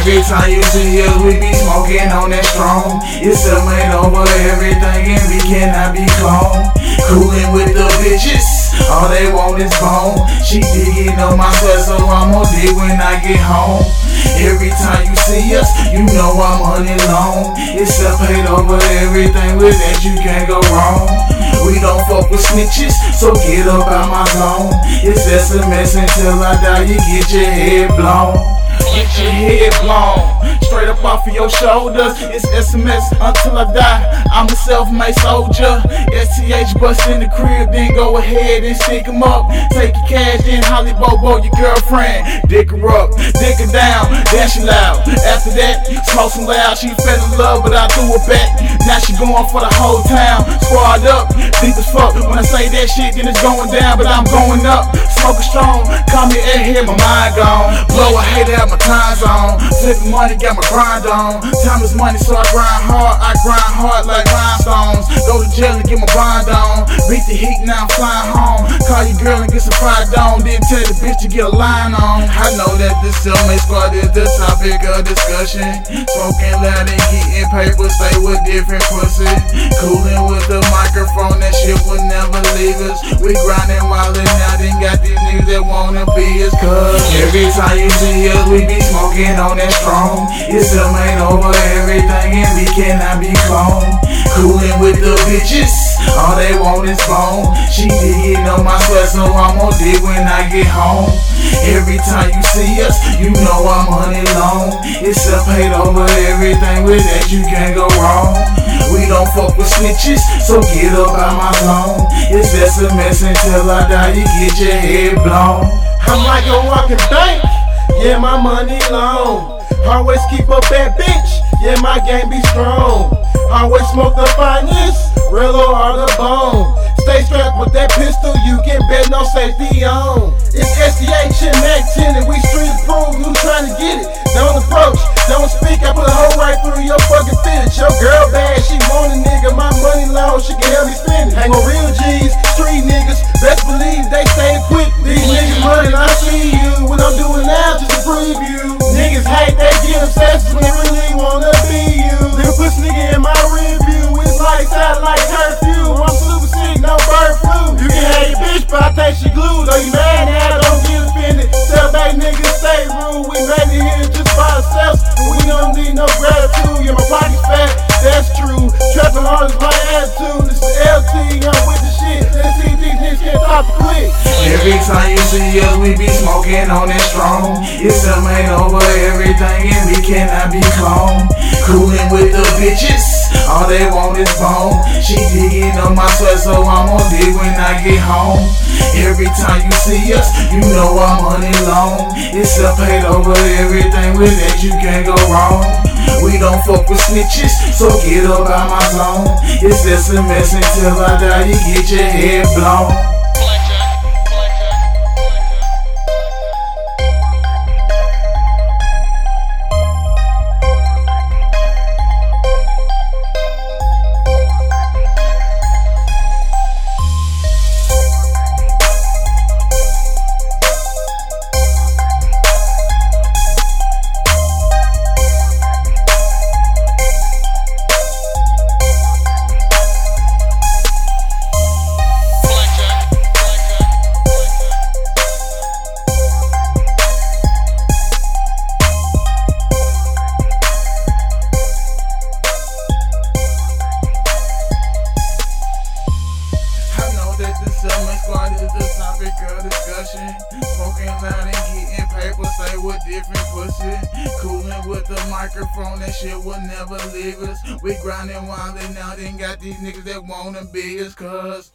time you see us, we be smoking on that strong. It's a man over everything, and we cannot be cloned. Coolin' with the bitches, all they want is bone. She digging on my sweat, so I'ma dig when I get home. Every time you see us, you know I'm honey long. It's a paid over everything with that you can't go wrong. We don't fuck with snitches, so get up out my zone. It's SMS until I die, you get your head blown. Get your head blown. Straight up off of your shoulders. It's SMS until I die. I'm a self-made soldier. STH bust in the crib, then go ahead and stick 'em up. Take your cash, then Holly Bobo, your girlfriend. Dick her up, dick her down, then loud. After that, smoke some loud. She fell in love, but I threw her back. Now she going for the whole town. Squad up, deep as fuck. When I say that shit, then it's going down, but I'm going up. Smoking strong, call me airhead, my mind gone. Blow a hate out my time zone. Flipping money, got my grind on. Time is money, so I grind hard. I grind hard like rhinestones. Go to jail and get my bond on. Beat the heat, now I'm flying home. Call your girl and get some fried on. Then tell the bitch to get a line on. I know that this self-made squad is the topic of discussion. Smoking loud and getting paper, stay with different pussy. Cooling with the microphone, shit will never leave us. We grinding while it now, then got these niggas that wanna be us. Cause every time you see us, we be smoking on that strong. It's a man over everything, and we cannot be cloned. Cooling with the bitches, all they want is phone. She digging on my sweat, so I'm gon' dig when I get home. Every time you see us, you know I'm honey long. It's a paid over everything, with that you can't go wrong. Don't fuck with snitches, so get up out my zone. It's SMS until I die, you get your head blown. I'm like a walking bank, yeah, my money long. Always keep a bad bitch, yeah, my game be strong. Always smoke the finest, real or the bone. Stay strapped with that pistol, you can bet no safety on. It's SCH and Mac 10 and we street approved, who trying to get it? Don't approach, don't Your girl bad, she want a Every time you see us, we be smoking on that strong. It's a man over everything, and we cannot be calm. Cooling with the bitches, all they want is bone. She digging on my sweat, so I'm gon' dig when I get home. Every time you see us, you know I'm honey long. It's a paid over everything, with that you can't go wrong. We don't fuck with snitches, so get up out my zone. It's SMS until I die, you get your head blown. Squad is the topic of discussion. Smoking loud and getting paper, stay with different pussy. Cooling with the microphone, that shit will never leave us. We grinding they now, then got these niggas that wanna be us, cuz.